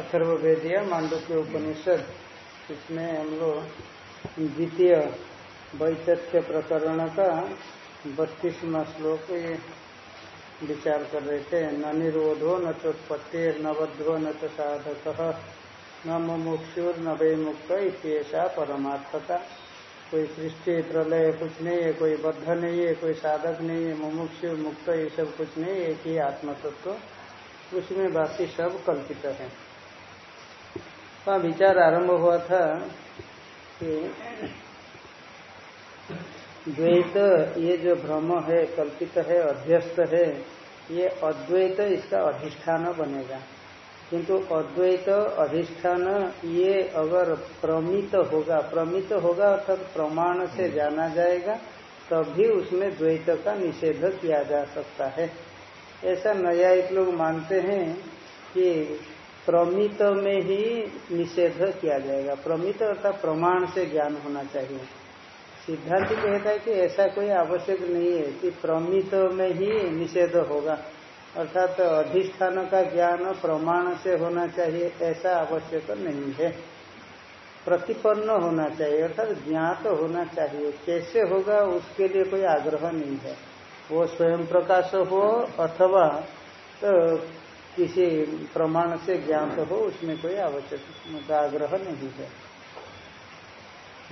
अथर्वेदिया मांडुक्य उपनिषद इसमें हम लोग द्वितीय वैतथ्य प्रकरण का बत्तीसवा श्लोक विचार कर रहे थे। न निरोधो न चोत्पत्ति नवध्व न तो साधक, न मुमुक्षुर, न वे मुक्त इतना परमार्थता। कोई सृष्टि प्रलय कुछ नहीं है, कोई बद्ध नहीं है, कोई साधक नहीं है मुमुक्षु मुक्त ये सब कुछ नहीं है, एक ही आत्मतत्व। उसमें बाकी सब कल्पित है। का विचार आरंभ हुआ था कि द्वैत ये जो भ्रम है, कल्पित है, अध्यस्त है, ये अद्वैत इसका अधिष्ठान बनेगा। किंतु अद्वैत अधिष्ठान ये अगर प्रमित होगा प्रमित होगा अर्थात प्रमाण से जाना जाएगा, तभी उसमें द्वैत का निषेध किया जा सकता है। ऐसा नया एक लोग मानते हैं कि प्रमित में ही निषेध किया जाएगा। प्रमित अर्थात प्रमाण से ज्ञान होना चाहिए। सिद्धांत कहता है कि ऐसा कोई आवश्यक नहीं है कि प्रमित में ही निषेध होगा। अर्थात तो अधिष्ठान का ज्ञान प्रमाण से होना चाहिए, ऐसा आवश्यक नहीं है। प्रतिपन्न होना चाहिए, अर्थात ज्ञात तो होना चाहिए। कैसे होगा, उसके लिए कोई आग्रह नहीं है। वो स्वयं प्रकाश हो अथवा तो किसी प्रमाण से ज्ञात हो, उसमें कोई आवश्यक आग्रह नहीं है।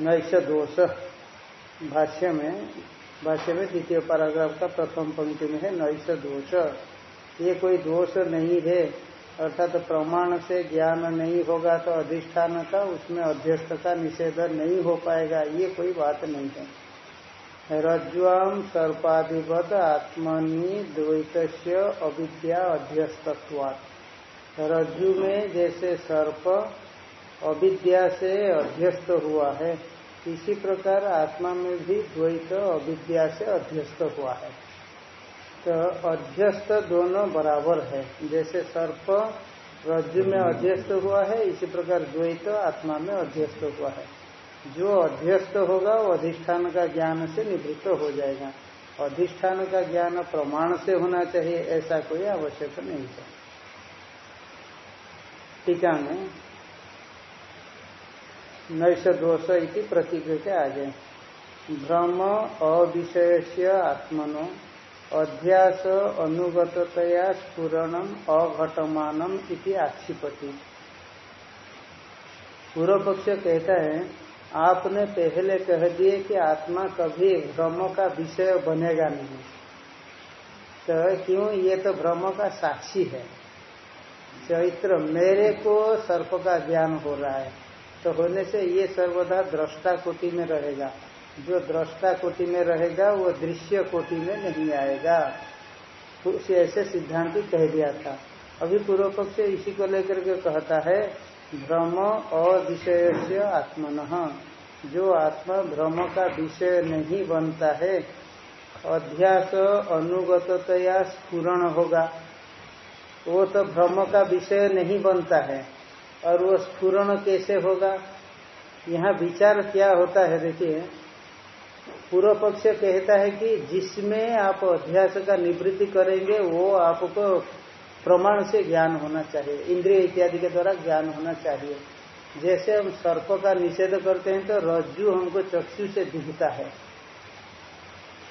नैश दोष। भाष्य में भाष्य में द्वितीय पैराग्राफ का प्रथम पंक्ति में है नैश दोष। ये कोई दोष नहीं है, अर्थात तो प्रमाण से ज्ञान नहीं होगा तो अधिष्ठान का, उसमें अध्यस्त का निषेध नहीं हो पाएगा, ये कोई बात नहीं है। रज्ज्वाम सर्पाधिपत आत्मनि द्वैत अविद्या अध्यस्तत्वात्। रज्जु में जैसे सर्प अविद्या से अध्यस्त हुआ है, इसी प्रकार आत्मा में भी द्वैत अविद्या से अध्यस्त हुआ है। तो अध्यस्त दोनों बराबर है, जैसे सर्प रज्जु में अध्यस्त हुआ है, इसी प्रकार द्वैत आत्मा में अध्यस्त हुआ है। जो अध्यस्त होगा, वो अधिष्ठान का ज्ञान से निवृत्त हो जाएगा। अधिष्ठान का ज्ञान प्रमाण से होना चाहिए, ऐसा कोई आवश्यक नहीं है। टीका में नैश दोष इति प्रतीक के आगे। भ्रम अविषय आत्मनो, अध्यास अनुगततया स्फुरणम अघटमानम इति आक्षिपति। पूर्व पक्ष कहता है आपने पहले कह दिए कि आत्मा कभी भ्रम का विषय बनेगा नहीं। तो क्यों? ये तो भ्रम का साक्षी है। चैत्र मेरे को सर्प का ज्ञान हो रहा है। तो होने से ये सर्वदा दृष्टा कोटि में रहेगा। जो दृष्टा कोटि में रहेगा, वो दृश्य कोटि में नहीं आएगा। उसे ऐसे सिद्धांत कह दिया था। अभी पूर्व पक्ष इसी को लेकर के कहता है भ्रम अविषय से आत्मन। जो आत्मा भ्रम का विषय नहीं बनता है, अध्यास अनुगततया स्फुरण होगा। वो तो भ्रम का विषय नहीं बनता है, और वो स्फुरण कैसे होगा? यहाँ विचार क्या होता है देखिए, पूर्व पक्ष कहता है कि जिसमें आप अध्यास का निवृत्ति करेंगे, वो आपको प्रमाण से ज्ञान होना चाहिए। इंद्रिय इत्यादि के द्वारा ज्ञान होना चाहिए। जैसे हम सर्प का निषेध करते हैं तो रज्जु हमको चक्षु से दिखता है।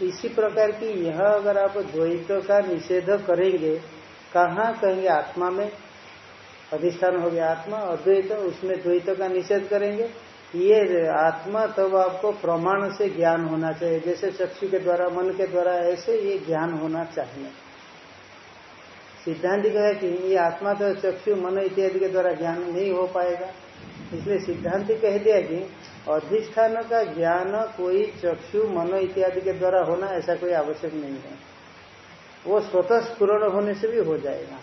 इसी प्रकार की यह अगर आप द्वैत का निषेध करेंगे, कहाँ कहेंगे आत्मा में? अधिष्ठान हो गया आत्मा, अद्वैत, उसमें द्वैत का निषेध करेंगे। ये आत्मा, तब तो आपको प्रमाण से ज्ञान होना चाहिए। जैसे चक्षु के द्वारा, मन के द्वारा, ऐसे ये ज्ञान होना चाहिए। सिद्धांत कहा कि ये आत्मा तो चक्षु, मन इत्यादि के द्वारा ज्ञान नहीं हो पाएगा। इसलिए सिद्धांत कह दिया कि अधिष्ठान का ज्ञान कोई चक्षु, मन इत्यादि के द्वारा होना ऐसा कोई आवश्यक नहीं है। वो स्वतः स्पूर्ण होने से भी हो जाएगा।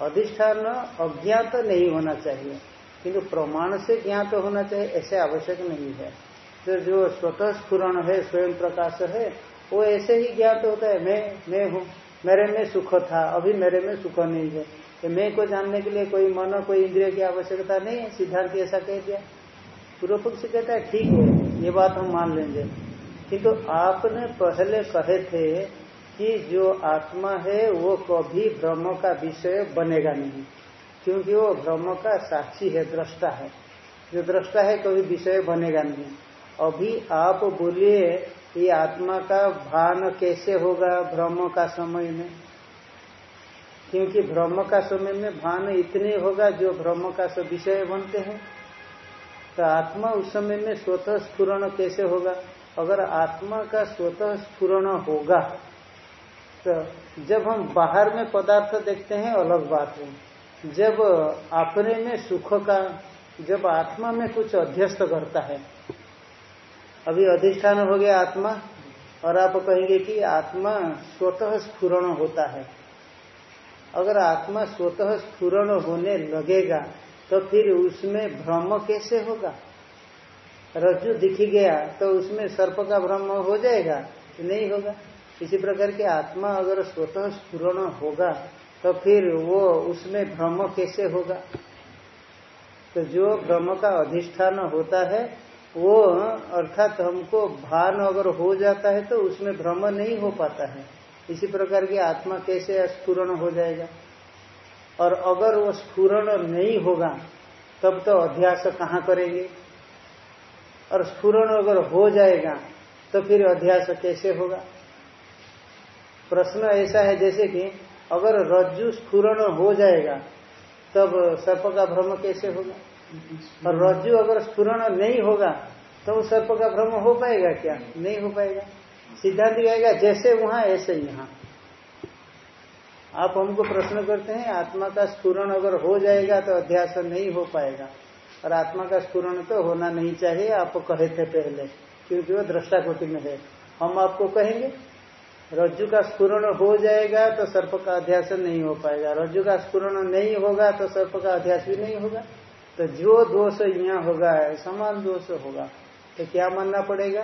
अधिष्ठान अज्ञात तो नहीं होना चाहिए, किंतु प्रमाण से ज्ञात तो होना चाहिए ऐसे आवश्यक नहीं है। तो जो स्वतः स्फुरण है, स्वयं प्रकाश है, वो ऐसे ही ज्ञात होता है, मैं मैं हूँ। मेरे में सुख था, अभी मेरे में सुख नहीं है। कि मैं को जानने के लिए कोई मन, कोई इंद्रिय की आवश्यकता नहीं है? सिद्धांत ऐसा कह दिया। पूर्व पक्ष कहता है, ठीक है, ये बात हम मान लेंगे। किंतु तो आपने पहले कहे थे कि जो आत्मा है, वो कभी ब्रह्म का विषय बनेगा नहीं। क्योंकि वो ब्रह्म का साक्षी है, दृष्टा है। जो दृष्टा है, कभी विषय बनेगा नहीं। अभी आप बोलिए ये आत्मा का भान कैसे होगा ब्रह्म का समय में? क्योंकि ब्रह्म का समय में भान इतने होगा जो ब्रह्म का विषय बनते हैं। तो आत्मा उस समय में स्वतः स्फुरण कैसे होगा? अगर आत्मा का स्वतः स्फुरण होगा तो जब हम बाहर में पदार्थ देखते हैं, अलग बात है। जब अपने में सुख का, जब आत्मा में कुछ अध्यस्त करता है अभी अधिष्ठान हो गया आत्मा, और आप कहेंगे कि आत्मा स्वतः स्फुरण होता है। अगर आत्मा स्वतः स्फुरण होने लगेगा तो फिर उसमें भ्रम कैसे होगा? रज्जु दिख गया तो उसमें सर्प का भ्रम हो जाएगा नहीं होगा? इसी प्रकार की आत्मा अगर स्वतः स्पूर्ण होगा तो फिर वो उसमें भ्रम कैसे होगा? तो जो भ्रम का अधिष्ठान होता है वो, अर्थात हमको भान अगर हो जाता है तो उसमें भ्रम नहीं हो पाता है। इसी प्रकार की आत्मा कैसे स्फूर्ण हो जाएगा? और अगर वो स्फूर्ण नहीं होगा, तब तो अध्यास कहाँ करेंगे? और स्फूरण अगर हो जाएगा तो फिर अध्यास कैसे होगा? प्रश्न ऐसा है जैसे कि अगर रज्जु स्फूरण हो जाएगा, तब सर्प का भ्रम कैसे होगा? और रज्जु अगर स्फूरण नहीं होगा तो वो सर्प का भ्रम हो पाएगा क्या? नहीं हो पाएगा। सिद्धांत कहेगा जैसे वहाँ, ऐसे यहाँ। आप हमको प्रश्न करते हैं, आत्मा का स्फूरण अगर हो जाएगा तो अध्यास नहीं हो पाएगा। और आत्मा का स्पूर्ण तो होना नहीं चाहिए, आप कहे थे पहले, क्योंकि वो दृष्टा कोटि में है। हम आपको कहेंगे, रज्जु का स्पूर्ण हो जाएगा तो सर्प का अध्यास नहीं हो पाएगा। रज्जु का स्पूर्ण नहीं होगा तो सर्प का अध्यास भी नहीं होगा। तो जो दोष यहाँ होगा, समान दोष होगा तो क्या मानना पड़ेगा?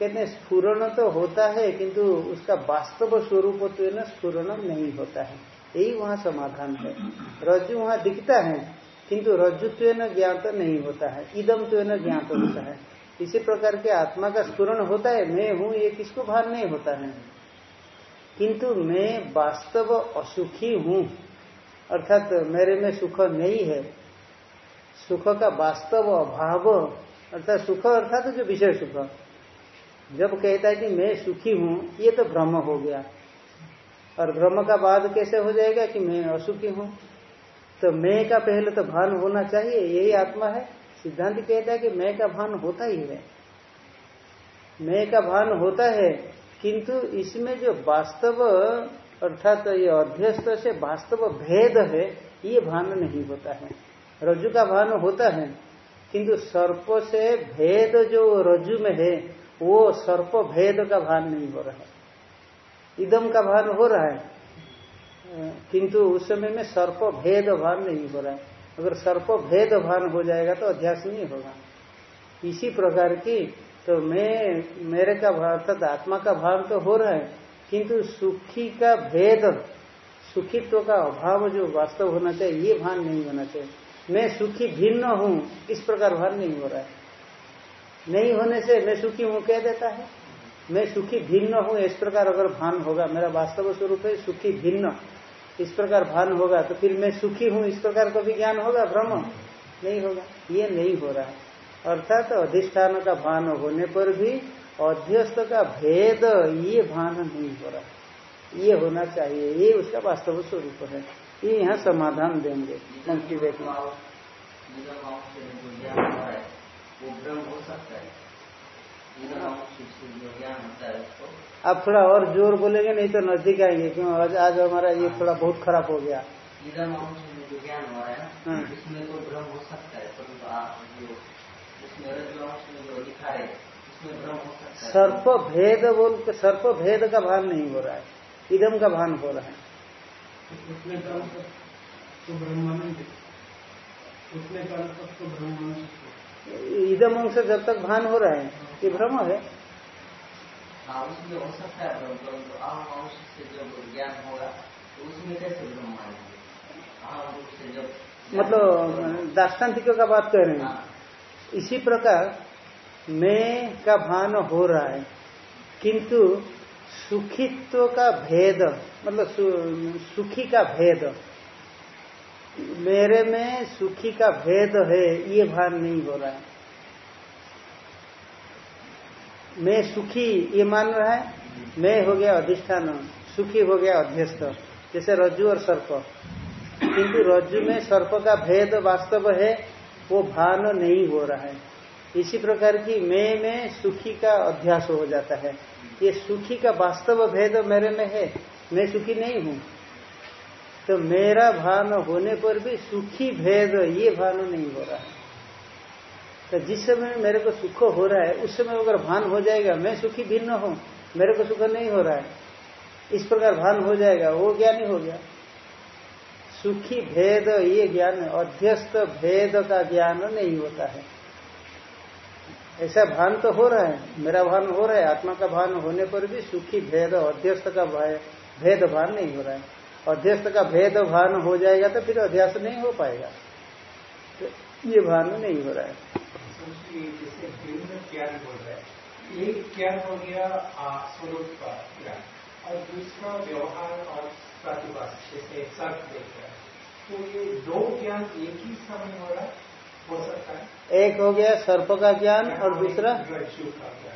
कहते स्फूरण तो होता है, किंतु उसका वास्तव स्वरूप तो है ना स्फूरण नहीं होता है। यही वहाँ समाधान है। रज्जु वहाँ दिखता है, किंतु रज्जुत्व न ज्ञात नहीं होता है। इदम तो है न ज्ञात होता है। इसी प्रकार के आत्मा का स्पूरण होता है, मैं हूँ, ये किसको भार नहीं होता है? किंतु मैं वास्तव असुखी हूँ, अर्थात मेरे में सुख नहीं है सुख का वास्तव अभाव, अर्थात सुख अर्थात जो विषय सुख। जब कहता है कि मैं सुखी हूँ, ये तो भ्रम हो गया। और भ्रम का बाद कैसे हो जाएगा कि मैं असुखी हूँ? तो मैं का पहले तो भान होना चाहिए, यही आत्मा है। सिद्धांत कहता है कि मैं का भान होता ही है। मैं का भान होता है, किंतु इसमें जो वास्तव, अर्थात ये अध्यस्त से वास्तव भेद है, ये भान नहीं होता है। रज्जु का भान होता है, किंतु सर्प से भेद जो रज्जु में है, वो सर्प भेद का भान नहीं हो रहा है। इदम का भान हो रहा है, किंतु उस समय में सर्प भेद भान नहीं हो रहा है। अगर सर्प भेद भान हो जाएगा तो अध्यास नहीं होगा। इसी प्रकार की तो मैं, मेरे का भाव अर्थात आत्मा का भान तो हो रहा है, किंतु सुखी का भेद, सुखित्व का अभाव जो वास्तव होना चाहिए, ये भान नहीं होना चाहिए। मैं सुखी भिन्न हूँ, इस प्रकार भान नहीं हो रहा है। नहीं होने से मैं सुखी हूँ कह देता है। मैं सुखी भिन्न हूँ, इस प्रकार अगर भान होगा, मेरा वास्तव स्वरूप है सुखी भिन्न। इस प्रकार भान होगा तो फिर मैं सुखी हूँ, इस प्रकार का भी ज्ञान होगा, भ्रम? नहीं होगा। ये नहीं हो रहा है। अर्थात तो अधिष्ठान का भान होने पर भी अध्यस्त का भेद, ये भान नहीं हो रहा। ये होना चाहिए, ये उसका वास्तव स्वरूप है। ये यहाँ समाधान देंगे। मंत्री सकता है आप थोड़ा और ज़ोर बोलेंगे, नहीं तो नज़दीक आएँगे, क्यों? आज आज हमारा ये थोड़ा बहुत खराब हो गया। है। सर्प भेद बोल सर्प भेद का भान नहीं हो रहा है। इदम का भान हो रहा है। उसमें तो ब्रह्मानंद उसमें तो ब्रह्मानंद इदम अंश जब तक भान हो रहा है ये भ्रम है। हाँ, मतलब दाष्टान्तिकों का बात कह रहे हैं। हाँ। इसी प्रकार मैं का भान हो रहा है किंतु सुखित्व का भेद मतलब सुखी का भेद। मेरे में सुखी का भेद है, ये भान नहीं हो रहा है। मैं सुखी, ये मान रहा है? मैं हो गया अधिष्ठान, सुखी हो गया अध्यस्त, जैसे रज्जु और सर्प। किंतु रज्जु में सर्प का भेद वास्तव है, वो भान नहीं हो रहा है। इसी प्रकार की मैं में सुखी का अध्यास हो जाता है। ये सुखी का वास्तव भेद मेरे में है। मैं सुखी नहीं हूँ। तो मेरा भान होने पर भी सुखी भेद, ये भान नहीं हो रहा है। तो जिस समय मेरे को सुख हो रहा है, उस समय अगर भान हो जाएगा, मैं सुखी भिन्न हूँ, मेरे को सुख नहीं हो रहा है। इस प्रकार भान हो जाएगा, वो ज्ञानी हो गया। सुखी भेद, ये ज्ञान, अध्यस्त भेद का ज्ञान नहीं होता है। ऐसा भान तो हो रहा है, मेरा भान हो रहा है, आत्मा का भान होने पर भी सुखी भेद अध्यस्त का भेद भान नहीं हो रहा है। अध्यस्त का भेद भान हो जाएगा तो फिर अध्यास नहीं हो पाएगा। तो ये भान नहीं हो रहा है। एक ज्ञान हो गया स्वरूप का और दूसरा व्यवहार और प्रतिभा तो ये दो ज्ञान एक ही समय हो रहा है? एक हो गया सर्प का ज्ञान और दूसरा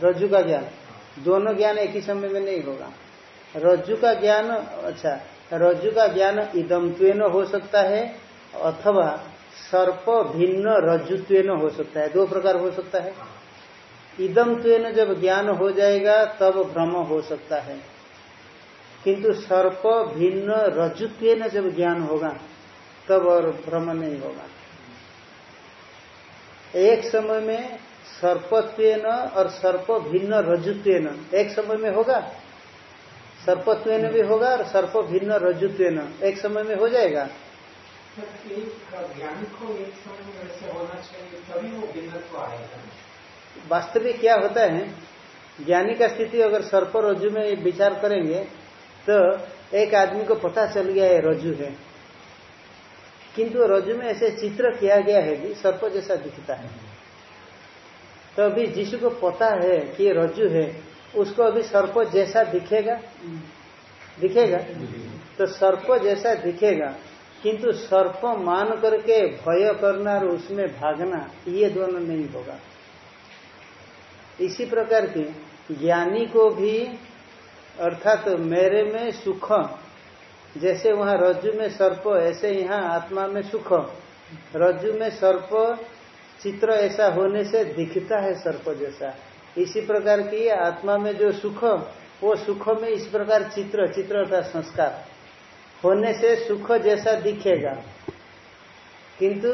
रज्जु का ज्ञान। दोनों ज्ञान एक ही समय में नहीं होगा। रज्जु का ज्ञान अच्छा रज्जु का ज्ञान इदमत्वेन हो सकता है अथवा सर्प भिन्न रज्जुत्वेन हो सकता है। दो प्रकार हो सकता है। इदमत्वेन जब ज्ञान हो जाएगा, तब भ्रम हो सकता है। किंतु सर्प भिन्न रज्जुत्वेन जब ज्ञान होगा, तब और भ्रम नहीं होगा। एक समय में सर्पत्वेन और सर्प भिन्न रजुत्वेन। एक समय में होगा? सर्पत्वेन भी होगा और सर्प भिन्न रजुत्वेन। एक समय में हो जाएगा? वास्तविक क्या होता है? ज्ञानी का स्थिति, अगर सर्प रज्जु में विचार करेंगे तो एक आदमी को पता चल गया है रज्जु है। किंतु रज्जु में ऐसे चित्र किया गया है कि सर्प जैसा दिखता है। तो अभी जिसको पता है कि ये रज्जु है, उसको अभी सर्प जैसा दिखेगा? दिखेगा? तो सर्प जैसा दिखेगा, किंतु सर्प मान करके भय करना और उसमें भागना, ये दोनों नहीं होगा। इसी प्रकार की ज्ञानी को भी, अर्थात तो मेरे में सुख जैसे वहाँ रज्जु में सर्प, ऐसे यहाँ आत्मा में सुख। रज्जु में सर्प चित्र ऐसा होने से दिखता है सर्प जैसा। इसी प्रकार की आत्मा में जो सुख, वो सुख में इस प्रकार चित्र चित्र अर्थात संस्कार। होने से सुख जैसा दिखेगा। किंतु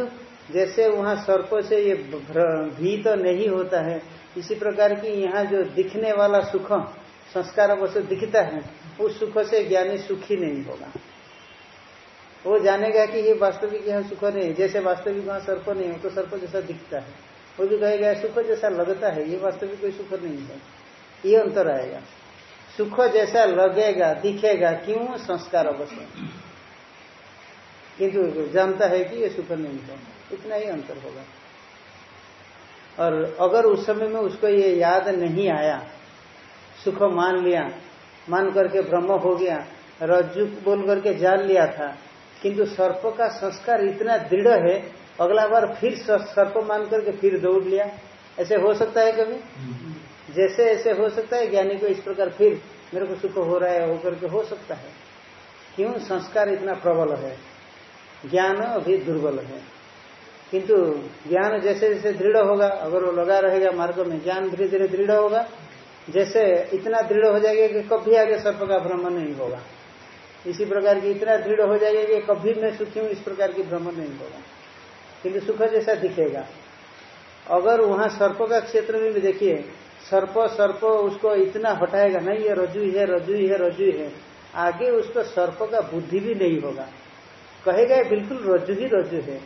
जैसे वहाँ सर्प से ये भी तो नहीं होता है, इसी प्रकार की यहाँ जो दिखने वाला सुख, संस्कार वैसे दिखता है उस सुख से ज्ञानी सुखी नहीं होगा। वो जानेगा कि ये वास्तविक यहाँ सुख नहीं है। जैसे वास्तविक वहाँ सर्प नहीं हो तो सर्प जैसा दिखता है। वो भी कहेगा, सुख जैसा लगता है, ये वास्तविक कोई सुख नहीं है। ये अंतर आएगा। सुख जैसा लगेगा, दिखेगा, क्यों? संस्कार अवश्य किंतु जानता है कि ये सुख नहीं है। इतना ही अंतर होगा। और अगर उस समय में उसको ये याद नहीं आया, सुख मान लिया मान करके ब्रह्म हो गया, रज्जु बोल करके जान लिया था। किंतु सर्प का संस्कार इतना दृढ़ है, अगला बार फिर सर्प मान करके फिर दौड़ लिया। ऐसे हो सकता है कभी? जैसे ऐसे हो सकता है, ज्ञानी को इस प्रकार फिर मेरे को सुख हो रहा है होकर के हो सकता है। क्यों? संस्कार इतना प्रबल है। ज्ञान अभी दुर्बल है। किंतु ज्ञान जैसे जैसे दृढ़ होगा, अगर वो लगा रहेगा मार्ग में, ज्ञान धीरे धीरे दृढ़ होगा। जैसे इतना दृढ़ हो जाएगा कि कभी आगे सर्प का भ्रमण नहीं होगा। इसी प्रकार की इतना दृढ़ हो जाएगा कि कभी मैं सुखी हूँ, इस प्रकार की भ्रमण नहीं होगा। किंतु सुख जैसा दिखेगा। अगर वहाँ सर्प का क्षेत्र में भी देखिए, सर्प सर्प उसको इतना हटाएगा, नहीं, ये रजु है रजु है रजु है आगे उसको सर्प का बुद्धि भी नहीं होगा। कहेगा, बिल्कुल रजु ही रजु है।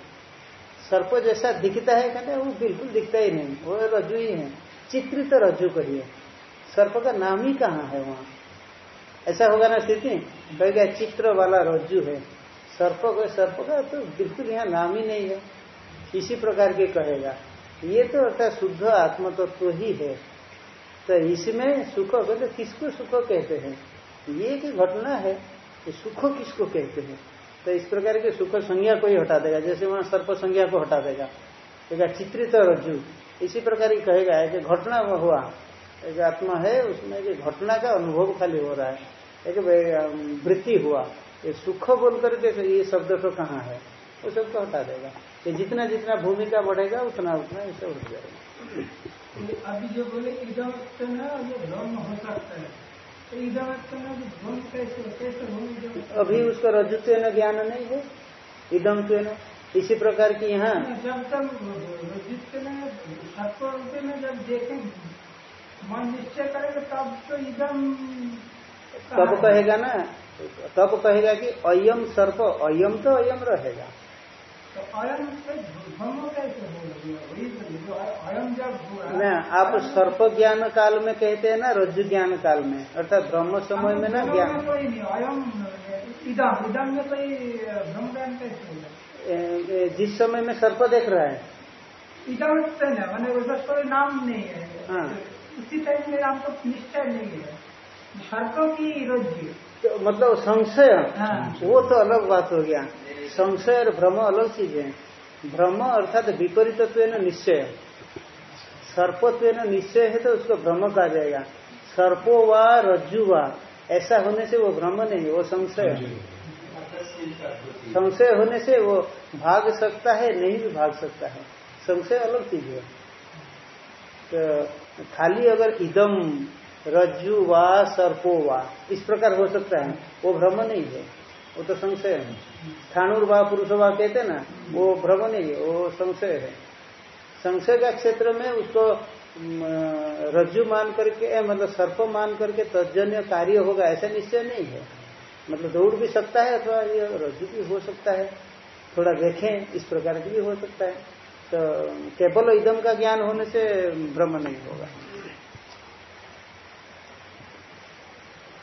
सर्प जैसा दिखता है, कहते वो बिल्कुल दिखता ही नहीं, वो रजु ही है। चित्रित रज्जु कहिए। सर्प का नाम ही कहाँ है वहाँ? ऐसा होगा ना स्थिति? कहेगा चित्र वाला रज्जु है। सर्प को, सर्प का तो बिल्कुल यहाँ नाम ही नहीं है। इसी प्रकार के कहेगा। ये तो अर्थात शुद्ध आत्म तत्व तो ही है। तो इसमें सुख कहते तो किसको सुख कहते हैं? ये की घटना है कि सुख किसको कहते हैं? तो इस प्रकार के सुख संज्ञा को ही हटा देगा। जैसे वहाँ सर्प संज्ञा को हटा देगा। कहेगा, चित्रित रज्जु। इसी प्रकार ही कहेगा कि घटना हुआ। एक आत्मा है उसमें एक घटना का अनुभव खाली हो रहा है एक वृत्ति हुआ। ये सुख बोल करके तो ये शब्द तो कहाँ है? वो सबको हटा देगा। कि जितना जितना भूमिका बढ़ेगा उतना उतना इसे उठ जाएगा। अभी जो बोले हो सकता है। अभी उसका रजुत्व न ज्ञान नहीं है इदम तो न इसी प्रकार की यहाँ जब तक जब देखें मन निश्चय करेगा तब तो इदम तब कहेगा ना तब कहेगा कि अयम सर्प अयम तो अयम रहेगा। ना आप सर्प ज्ञान काल में कहते हैं ना रज्जु ज्ञान काल में अर्थात ब्रह्म समय में ना ज्ञान। जिस समय में सर्प देख रहा है। इदम मैंने उसका कोई नाम नहीं है। हाँ। उसी टाइम में आपको निश्चय नहीं है सर्पों की रज्जु तो मतलब संशय हाँ। वो तो अलग बात हो गया। संशय और भ्रम अलग चीज़ है। भ्रम अर्थात विपरीत निश्चय। सर्पत्व निश्चय है तो उसको भ्रम कहा जाएगा। सर्पो व रज्जु व। ऐसा होने से वो भ्रम नहीं वो संशय। संशय होने से वो भाग सकता है नहीं भी भाग सकता है। संशय अलग चीज़ है। तो खाली अगर इदम, रज्जु व सर्पो वा, इस प्रकार हो सकता है। वो भ्रम नहीं है। वो तो संशय है। स्थानुर्वा पुरुषवा कहते ना, वो भ्रम नहीं है। वो संशय है। संशय का क्षेत्र में उसको रज्जु मान करके मतलब सर्प मान करके तजन्य कार्य होगा, ऐसा निश्चय नहीं है। मतलब दौड़ भी सकता है अथवा ये रज्जु भी हो सकता है। थोड़ा देखें, इस प्रकार की भी हो सकता है। तो केवल इदम का ज्ञान होने से भ्रम नहीं होगा।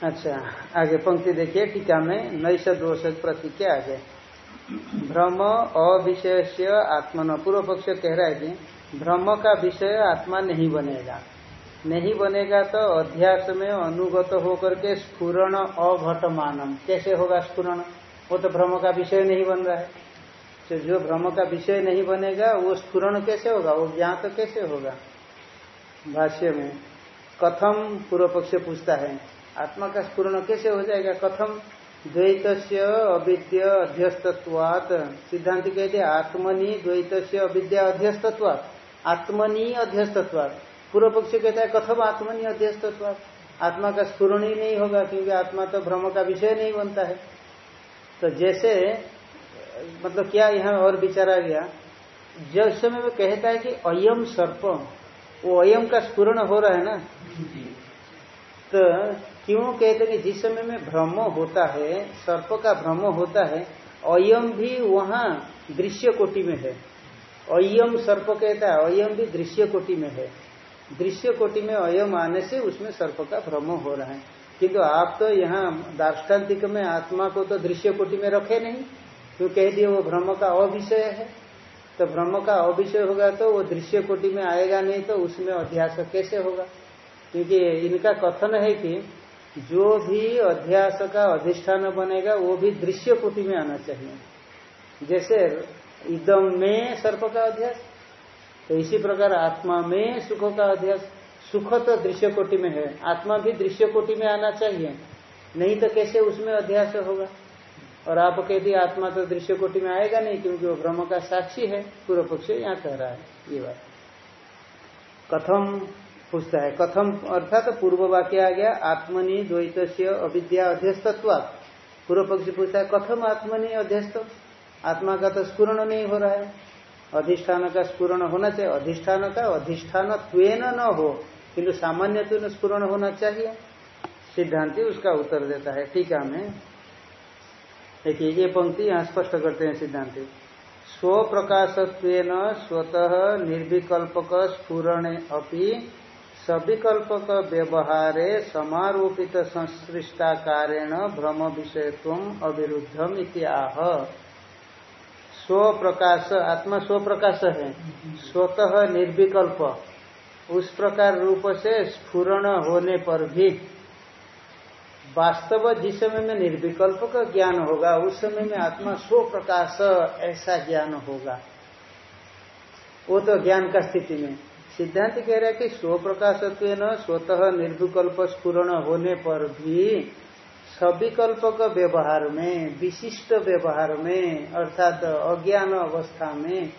अच्छा आगे पंक्ति देखिए, टीका में नैश दोष प्रतिज्ञा आगे। भ्रम अविषय न, पूर्व पक्ष कह रहा है कि भ्रम का विषय आत्मा नहीं बनेगा। नहीं बनेगा तो अध्यास में अनुगत होकर के स्फुरण अघटमानम। कैसे होगा स्फुरण? वो तो भ्रम का विषय नहीं बन रहा है। तो जो भ्रम का विषय नहीं बनेगा, वो स्फुरण कैसे होगा? वो ज्ञात तो कैसे होगा? भाष्य में, कथम पूर्व पक्ष पूछता है, आत्मा का स्पूर्ण कैसे हो जाएगा? कथम द्वैत अविद्य अध्यस्तत्वात। सिद्धांत कहते आत्मनि द्वैत अविद्या अध्यस्तत्वात। आत्मनि अध्यस्तत्वात। पूर्व पक्ष कहता है, कथम आत्मनि अध्यस्तत्वात। आत्मा का स्पूर्ण ही नहीं होगा, क्योंकि आत्मा तो भ्रम का विषय नहीं बनता है। तो जैसे मतलब क्या यहाँ और विचार आ गया? जब समय में कहता है कि अयम सर्प वो अयम का स्पूर्ण हो रहा है ना? तो क्यों कहते कि जिस समय में भ्रम होता है सर्प का भ्रम होता है अयम भी वहाँ दृश्य कोटि में है। अयम सर्प कहता है अयम भी दृश्य कोटि में है। दृश्य कोटि में अयम आने से उसमें सर्प का भ्रम हो रहा है। किंतु आप तो यहाँ दार्ष्टान्तिक में आत्मा को तो दृश्य कोटि में रखे नहीं। क्यों कह दिए वो भ्रम का अविषय है। तो भ्रम का अविषय होगा तो वो दृश्य कोटि में आएगा नहीं तो उसमें अध्यास कैसे होगा? क्योंकि इनका कथन है कि जो भी अध्यास का अधिष्ठान बनेगा, वो भी दृश्य कोटि में आना चाहिए। जैसे इदम में सर्प का अध्यास तो इसी प्रकार आत्मा में सुख का अध्यास। सुख तो दृश्य कोटि में है, आत्मा भी दृश्य कोटि में आना चाहिए। नहीं तो कैसे उसमें अध्यास होगा? और आप कहती आत्मा तो दृश्य कोटि में आएगा नहीं, क्योंकि वो ब्रह्म का साक्षी है, पूर्व पक्ष यहाँ कह रहा है ये बात। कथम पूछता है, कथम अर्थात तो पूर्व वाक्य आ गया, आत्मनि द्वैत अविद्या अध्यस्तत्व पूर्व पक्ष पूछता है, कथम आत्मनि अध्यस्त? आत्मा का तो स्पूर्ण नहीं हो रहा है। अधिष्ठान का स्पूर्ण होना चाहिए, अधिष्ठान का अधिष्ठान न हो किंतु सामान्य स्पूर्ण होना चाहिए। सिद्धांति उसका उत्तर देता है, ठीक है हमें देखिए ये पंक्ति यहाँ स्पष्ट करते हैं सिद्धांति। स्व प्रकाशत्व स्वतः निर्विकल्पक स्फुरण अपनी सविकल्पक व्यवहारे समारोपित संश्लिष्टाकारेण भ्रम विषयत्व अविरुद्धम इत्याह स्व प्रकाश आत्मा स्व प्रकाश है। स्वतः निर्विकल्प। उस प्रकार रूप से स्फुरण होने पर भी वास्तव जिस समय में निर्विकल्प का ज्ञान होगा, उस समय में आत्मा स्व प्रकाश ऐसा ज्ञान होगा। वो तो ज्ञान का स्थिति में। सिद्धांत कह रहा है कि स्व प्रकाशत्व स्वतः निर्विकल्प स्पूर्ण होने पर भी सविकल्प का व्यवहार में, विशिष्ट व्यवहार में, अर्थात अज्ञान अवस्था में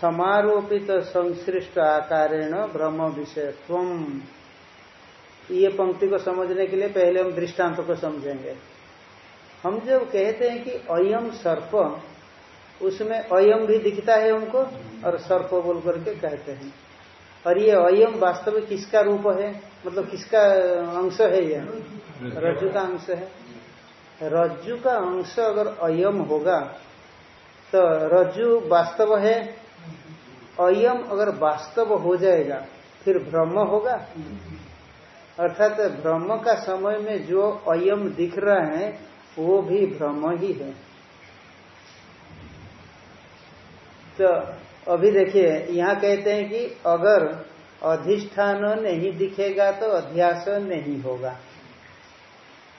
समारोपित संश्लिष्ट आकारेण ब्रह्म विषयत्व ये पंक्ति को समझने के लिए पहले हम दृष्टांत को समझेंगे। हम जब कहते हैं कि अयम सर्प उसमें अयम भी दिखता है उनको और सर्प बोल करके कहते हैं। और ये अयम वास्तव में किसका रूप है? मतलब किसका अंश है यह रज्जु का अंश है। रज्जु का अंश अगर अयम होगा तो रज्जु वास्तव है। अयम अगर वास्तव हो जाएगा, फिर ब्रह्म होगा? अर्थात ब्रह्म का समय में जो अयम दिख रहा है, वो भी ब्रह्म ही है। तो अभी देखिए, यहाँ कहते हैं कि अगर अधिष्ठान नहीं दिखेगा तो अध्यास नहीं होगा।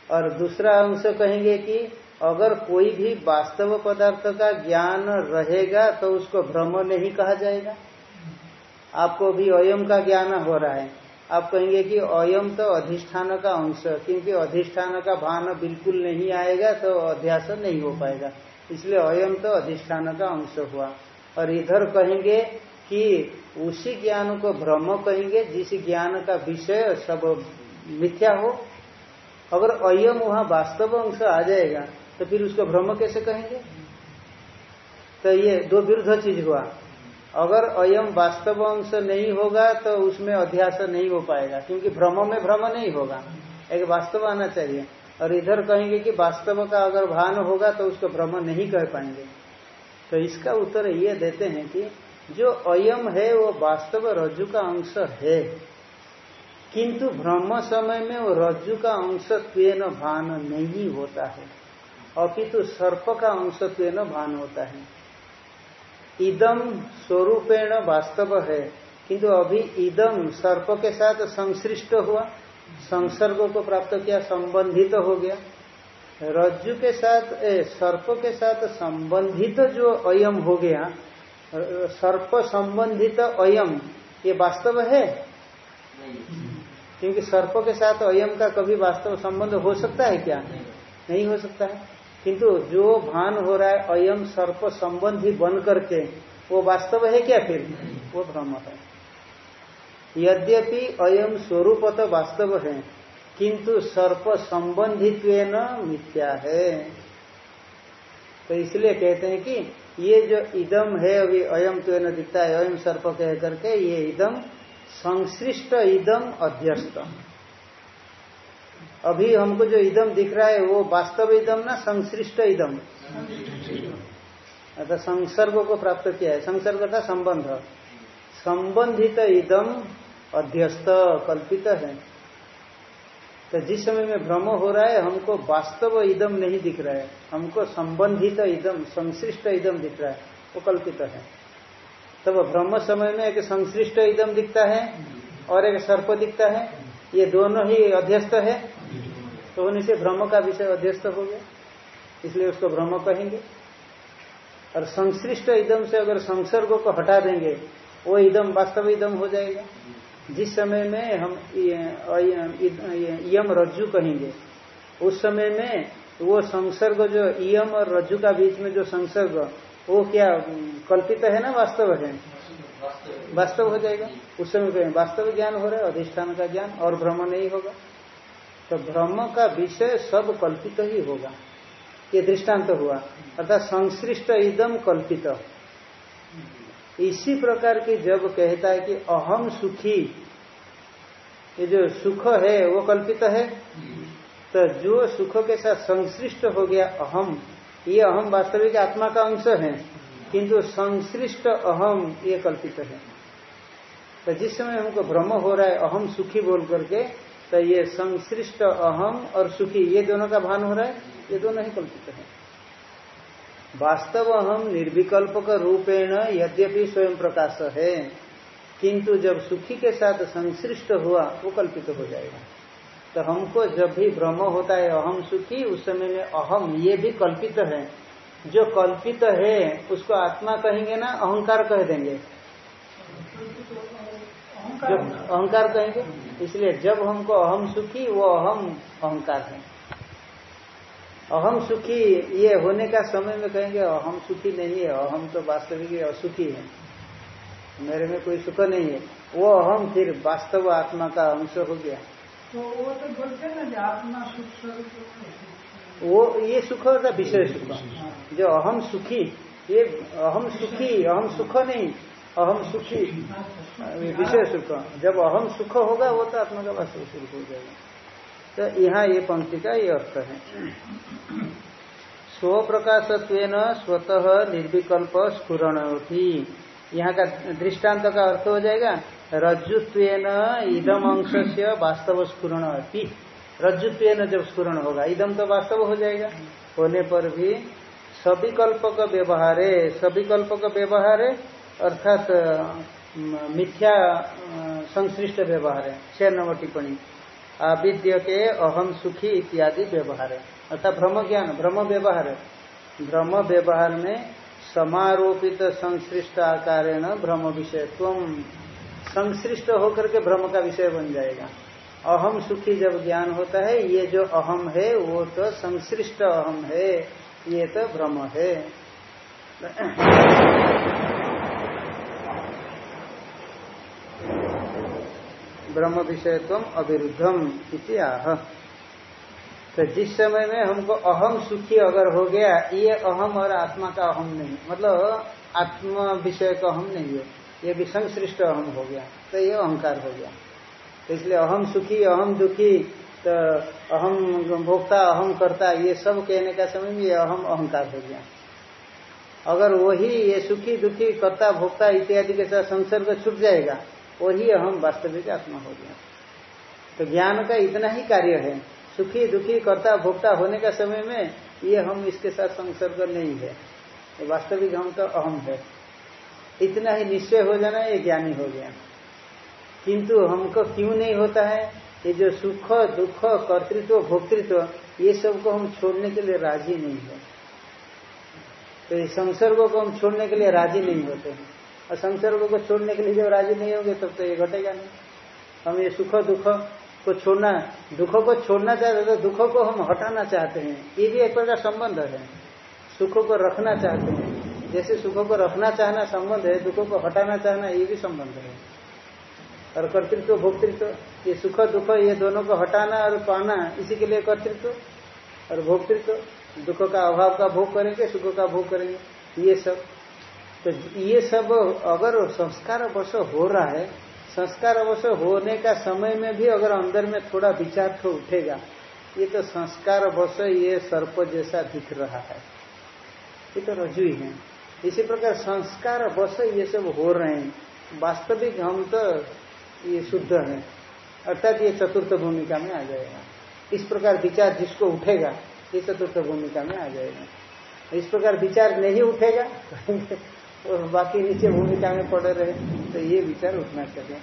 और दूसरा अंश कहेंगे कि अगर कोई भी वास्तव पदार्थ का ज्ञान रहेगा तो उसको भ्रम नहीं कहा जाएगा। आपको भी अयम का ज्ञान हो रहा है। आप कहेंगे कि अयम तो अधिष्ठान का अंश, क्योंकि अधिष्ठान का भान बिल्कुल नहीं आएगा तो अध्यास नहीं हो पाएगा। इसलिए अयम तो अधिष्ठान का अंश हुआ। और इधर कहेंगे कि उसी ज्ञान को भ्रम कहेंगे, जिस ज्ञान का विषय सब मिथ्या हो, अगर अयम वहाँ वास्तव अंश आ जाएगा तो फिर उसको भ्रम कैसे कहेंगे? तो ये दो विरुद्ध चीज़ हुआ। अगर अयम वास्तव अंश नहीं होगा तो उसमें अध्यास नहीं हो पाएगा, क्योंकि भ्रम में भ्रम नहीं होगा। एक वास्तव आना चाहिए। और इधर कहेंगे कि वास्तव का अगर भान होगा तो उसको भ्रम नहीं कर पाएँगे। तो इसका उत्तर ये देते हैं कि जो अयम है, वो वास्तव रज्जु का अंश है। किंतु ब्रह्म समय में वो रज्जु का अंश त्वेन भान नहीं होता है। अपितु सर्प का अंश त्वेन भान होता है। इदम स्वरूपेण वास्तव है। किंतु अभी इदम सर्प के साथ संश्रिष्ट हुआ संसर्ग को प्राप्त किया संबंधित हो गया। रज्जु के साथ ए, सर्प के साथ संबंधित जो अयम हो गया सर्प संबंधित अयम ये वास्तव है? क्योंकि सर्प के साथ अयम का कभी वास्तव संबंध हो सकता है क्या? नहीं हो सकता है। किंतु जो भान हो रहा है, अयम सर्प संबंधी बन करके, वो वास्तव है क्या फिर? वो भ्रम है। यद्यपि अयम स्वरूप तो वास्तव है, किंतु सर्प संबंधित मिथ्या है। तो इसलिए कहते हैं कि ये जो इदम है, अभी अयम तो दिखता है, अयम सर्प कह करके ये इदम संश्लिष्ट इदम अध्यस्त। अभी हमको जो इदम दिख रहा है, वो वास्तव इदम ना संश्लिष्ट इदम। अर्थात संसर्ग को प्राप्त किया है। संसर्ग था संबंध। संबंधित इदम अध्यस्त, कल्पित है। तो जिस समय में भ्रम हो रहा है, हमको वास्तव इदम नहीं दिख रहा है। हमको संबंधित इदम संश्लिष्ट इदम दिख रहा है। वो कल्पित है। तब ब्रह्म समय में एक संश्लिष्ट इदम दिखता है और एक सर्प दिखता है। ये दोनों ही अध्यस्त है। तो उन्हीं से ब्रह्म का विषय अध्यस्त हो गया। इसलिए उसको ब्रह्म कहेंगे। और संश्लिष्ट इदम से अगर संसर्ग को हटा देंगे, वो इदम, वास्तव इदम हो जाएगा। जिस समय में हम यम रज्जु कहेंगे, उस समय में वो संसर्ग जो यम और रज्जु का बीच में जो संसर्ग, वो क्या कल्पित है ना, वास्तव है? वास्तव हो जाएगा। उस समय कहें वास्तव ज्ञान हो रहा है, अधिष्ठान का ज्ञान और भ्रम नहीं होगा। तो भ्रम का विषय सब कल्पित ही होगा। ये दृष्टांत तो हुआ। अर्थात संश्लिष्ट इदम कल्पित। इसी प्रकार की जब कहता है कि अहम सुखी, ये जो सुख है, वो कल्पित है? तो जो सुख के साथ संश्लिष्ट हो गया अहम ये अहम वास्तविक आत्मा का अंश है। किंतु संश्लिष्ट अहम ये कल्पित है। तो जिस समय हमको भ्रम हो रहा है, अहम सुखी बोल करके तो ये संश्लिष्ट अहम और सुखी, ये दोनों का भान हो रहा है, ये दोनों ही कल्पित है। वास्तव अहम निर्विकल्पक रूपेण यद्यपि स्वयं प्रकाश है, किंतु जब सुखी के साथ संश्लिष्ट हुआ, वो कल्पित हो जाएगा। तो हमको जब भी भ्रम होता है, अहम सुखी, उस समय में अहम, ये भी कल्पित है। जो कल्पित है, उसको आत्मा कहेंगे ना, अहंकार कह देंगे। जब अहंकार कहेंगे, इसलिए जब हमको अहम सुखी, वो अहम अहंकार है। अहम सुखी, ये होने का समय में कहेंगे, अहम सुखी नहीं है, अहम तो वास्तविक असुखी है। मेरे में कोई सुख नहीं है। वो अहम फिर वास्तव आत्मा का अंश हो गया। तो वो तो बोलते ना, आत्मा सुख वो ये सुख होता विषय सुख? जो अहम सुखी, ये अहम सुखी, अहम सुख नहीं, अहम सुखी, विषय सुख। जब अहम सुख होगा, वो तो आत्मा का वास्तव सुख हो जाएगा। तो यहाँ ये पंक्ति का ये अर्थ है। स्व प्रकाशत्व स्वतः निर्विकल्प स्फुरण होती यहाँ का दृष्टांत का अर्थ हो जाएगा रज्जुत्व इदम अंश से वास्तव स्फुरण अति रज्जुत्व जब स्फुरण होगा, इदम तो वास्तव हो जाएगा। होने पर भी सविकल्प का व्यवहार है सविकल्प का व्यवहार है अर्थात मिथ्या संश्लिष्ट व्यवहार है छह नंबर टिप्पणी। आविद्य के अहम सुखी इत्यादि व्यवहार। है अर्थात भ्रम ज्ञान, भ्रम व्यवहार। है भ्रम व्यवहार में समारोपित संश्लिष्ट आकार भ्रम विषय तुम संश्लिष्ट होकर के भ्रम का विषय बन जाएगा। अहम सुखी जब ज्ञान होता है, ये जो अहम है, वो तो संश्रिष्ट अहम है, ये तो भ्रम है। ब्रह्म विषयत्व अविरुद्धम इति आह। तो जिस समय में हमको अहम सुखी अगर हो गया, ये अहम और आत्मा का अहम नहीं मतलब आत्मा विषय का अहम नहीं है, ये भी संश्रिष्ट अहम हो गया तो ये अहंकार हो गया। इसलिए अहम सुखी, अहम दुखी तो अहम भोक्ता, अहम करता, ये सब कहने का समय में ये अहम अहंकार हो गया। अगर वही ये सुखी, दुखी, कर्ता, भोक्ता इत्यादि के साथ संसर्ग छूट जाएगा, वही अहम वास्तविक आत्मा हो गया। तो ज्ञान का इतना ही कार्य है। सुखी, दुखी, कर्ता, भोक्ता होने का समय में ये हम इसके साथ संसर्ग नहीं है। वास्तविक हम तो अहम है। इतना ही निश्चय हो जाना, ये ज्ञानी हो गया। किंतु हमको क्यों नहीं होता है? ये जो सुख, दुख, कर्तृत्व, भोक्तृत्व, ये सबको हम छोड़ने के लिए राज़ी नहीं है तो इस संसर्गों को हम छोड़ने के लिए राज़ी नहीं होते। और संसर्गों को छोड़ने के लिए जब राज़ी नहीं होंगे, तब तो ये घटेगा नहीं। हम ये सुख, दुख को छोड़ना, दुख को छोड़ना चाहते तो दुखों को हम हटाना चाहते हैं। ये भी एक प्रकार संबंध है। सुख को रखना चाहते हैं। जैसे सुख को रखना चाहना संबंध है, दुखों को हटाना चाहना, ये भी संबंध है। और कर्तृत्व, भोक्तृत्व, ये सुख, दुख, ये दोनों को हटाना और पाना, इसी के लिए कर्तृत्व और भोक्तृत्व, दुख का अभाव का भोग करेंगे, सुख का भोग करेंगे, ये सब। तो ये सब अगर संस्कार अवश्य हो रहा है, संस्कार अवश्य होने का समय में भी अगर अंदर में थोड़ा विचार तो उठेगा, ये तो संस्कार अवश्य ये सर्प जैसा दिख रहा है। ये तो रजू ही है। इसी प्रकार संस्कार अवश्य ये सब हो रहे हैं। वास्तविक हम तो ये शुद्ध है। अर्थात ये चतुर्थ भूमिका में आ जाएगा। इस प्रकार विचार जिसको उठेगा, ये चतुर्थ भूमिका में आ जाएगा। इस प्रकार विचार नहीं उठेगा, और बाकी नीचे भूमिका में पड़े रहे तो ये विचार उठना चाहिए।